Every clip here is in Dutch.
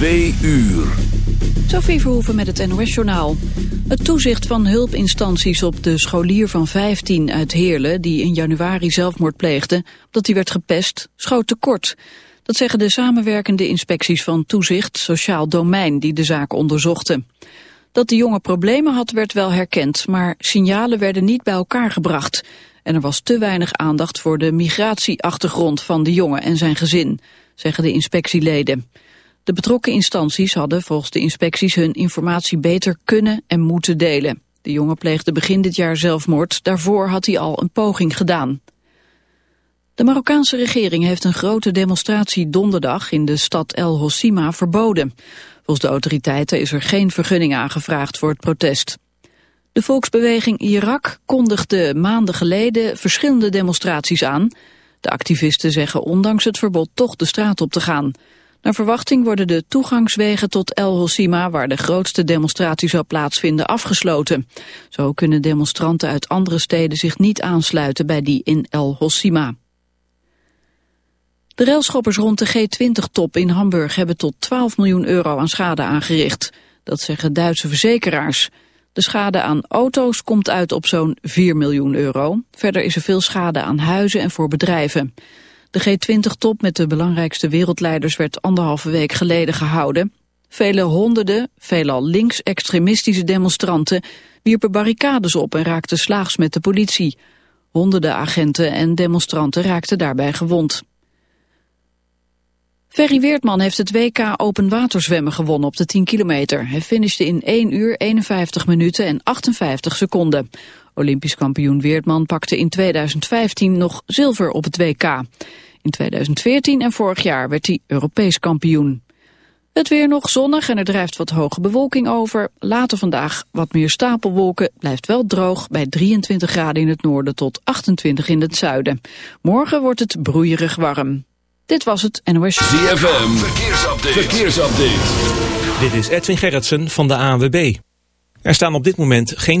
Twee uur. Sophie Verhoeven met het NOS-journaal. Het toezicht van hulpinstanties op de scholier van 15 uit Heerlen... die in januari zelfmoord pleegde, omdat hij werd gepest, schoot tekort. Dat zeggen de samenwerkende inspecties van toezicht Sociaal Domein... die de zaak onderzochten. Dat de jongen problemen had, werd wel herkend... maar signalen werden niet bij elkaar gebracht... en er was te weinig aandacht voor de migratieachtergrond van de jongen en zijn gezin... zeggen de inspectieleden. De betrokken instanties hadden volgens de inspecties hun informatie beter kunnen en moeten delen. De jongen pleegde begin dit jaar zelfmoord, daarvoor had hij al een poging gedaan. De Marokkaanse regering heeft een grote demonstratie donderdag in de stad El Hossima verboden. Volgens de autoriteiten is er geen vergunning aangevraagd voor het protest. De volksbeweging Irak kondigde maanden geleden verschillende demonstraties aan. De activisten zeggen ondanks het verbod toch de straat op te gaan. Naar verwachting worden de toegangswegen tot El Hossima, waar de grootste demonstratie zou plaatsvinden, afgesloten. Zo kunnen demonstranten uit andere steden zich niet aansluiten bij die in El Hossima. De railschoppers rond de G20-top in Hamburg hebben tot 12 miljoen euro aan schade aangericht. Dat zeggen Duitse verzekeraars. De schade aan auto's komt uit op zo'n 4 miljoen euro. Verder is er veel schade aan huizen en voor bedrijven. De G20-top met de belangrijkste wereldleiders werd anderhalve week geleden gehouden. Vele honderden, veelal links-extremistische demonstranten wierpen barricades op en raakten slaags met de politie. Honderden agenten en demonstranten raakten daarbij gewond. Ferry Weertman heeft het WK open waterzwemmen gewonnen op de 10 kilometer. Hij finishte in 1 uur 51 minuten en 58 seconden. Olympisch kampioen Weertman pakte in 2015 nog zilver op het WK. In 2014 en vorig jaar werd hij Europees kampioen. Het weer nog zonnig en er drijft wat hoge bewolking over. Later vandaag wat meer stapelwolken, blijft wel droog bij 23 graden in het noorden tot 28 in het zuiden. Morgen wordt het broeierig warm. Dit was het NOS. ZFM, verkeersupdate. verkeersupdate. Dit is Edwin Gerritsen van de ANWB. Er staan op dit moment geen...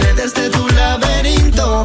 paredes de tu laberinto.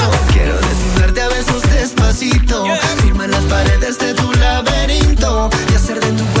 y hacer de tu cuerpo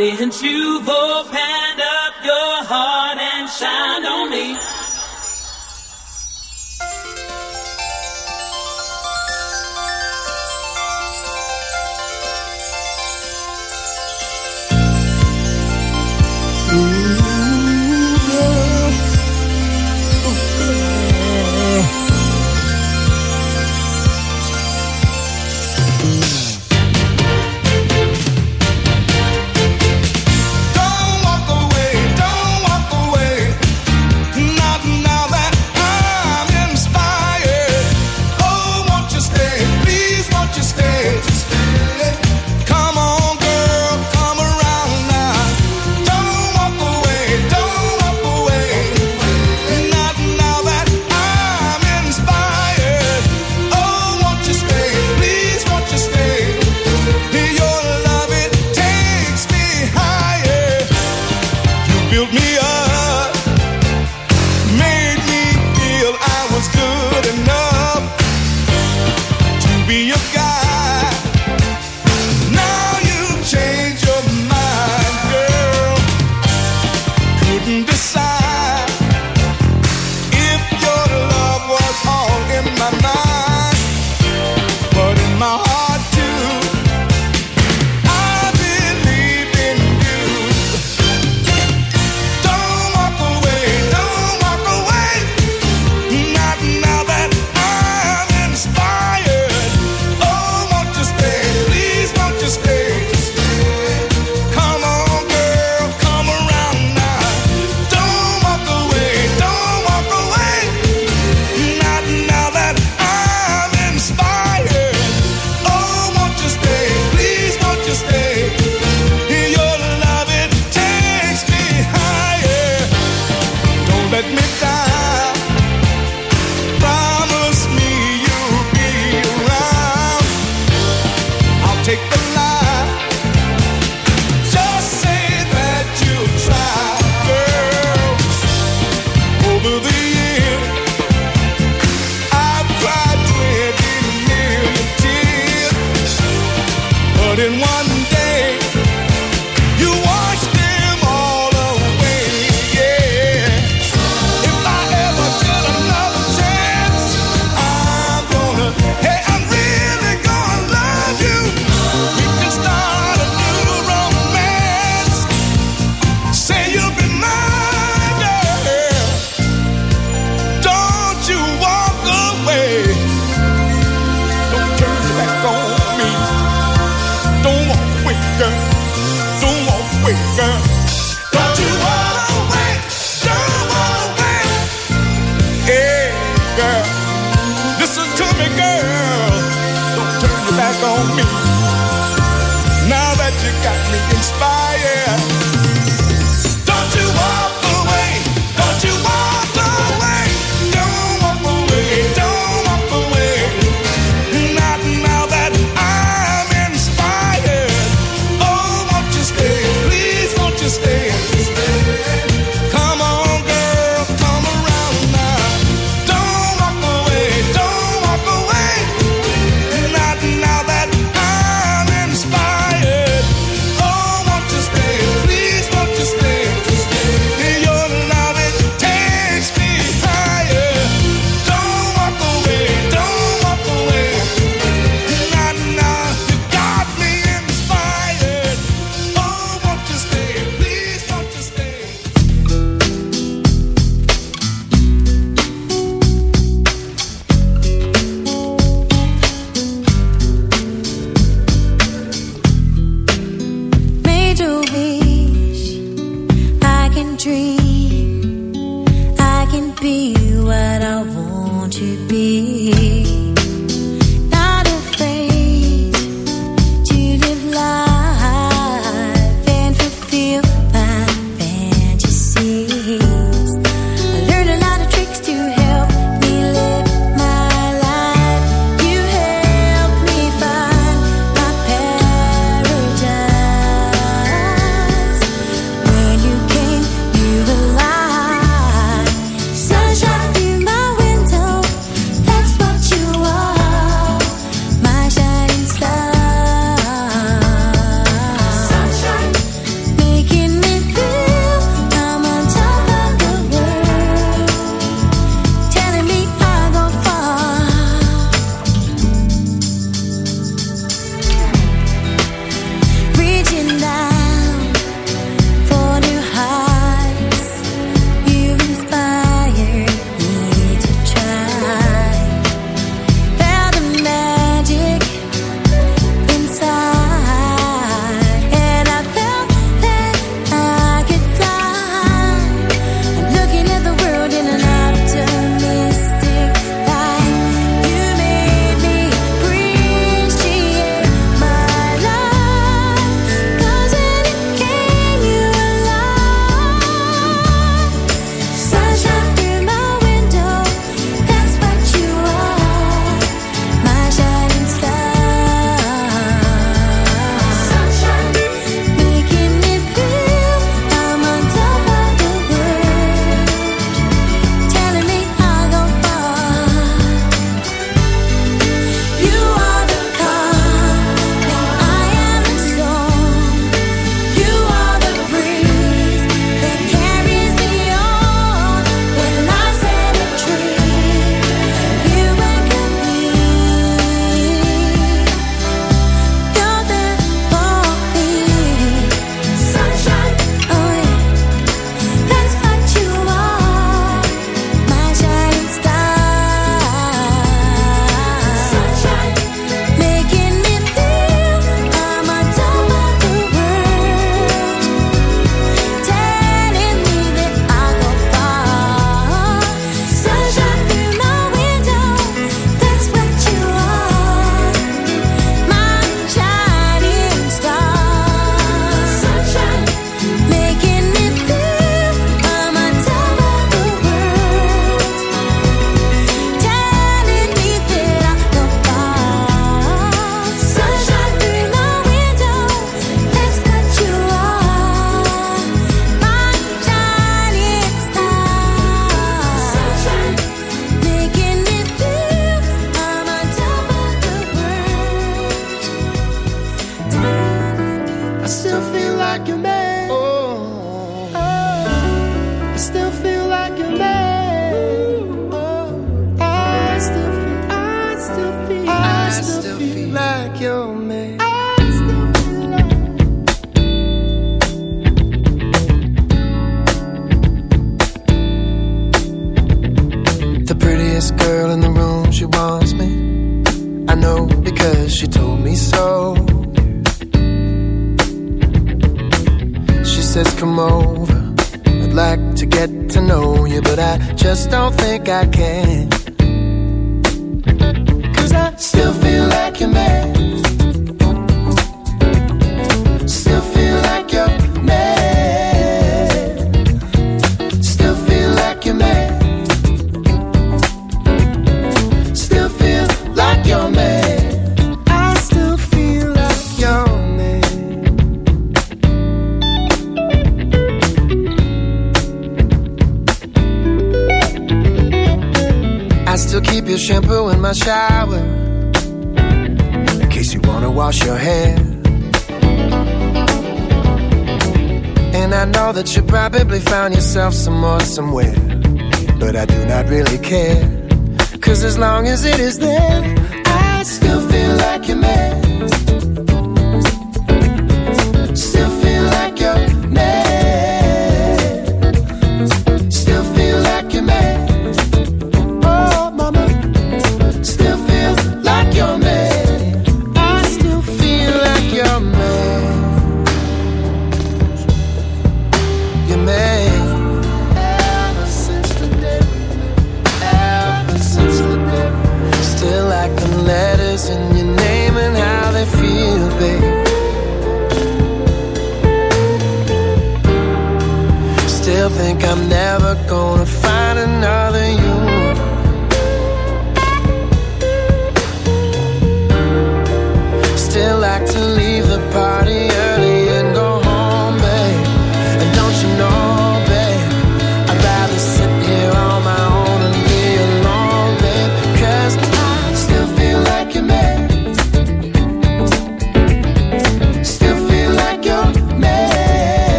Since you've opened up your heart and shined on me.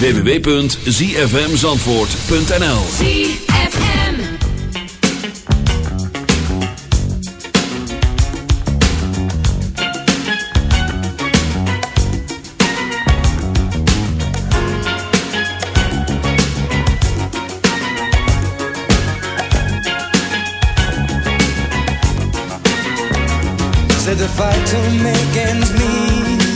www.zfmzandvoort.nl to make ends meet.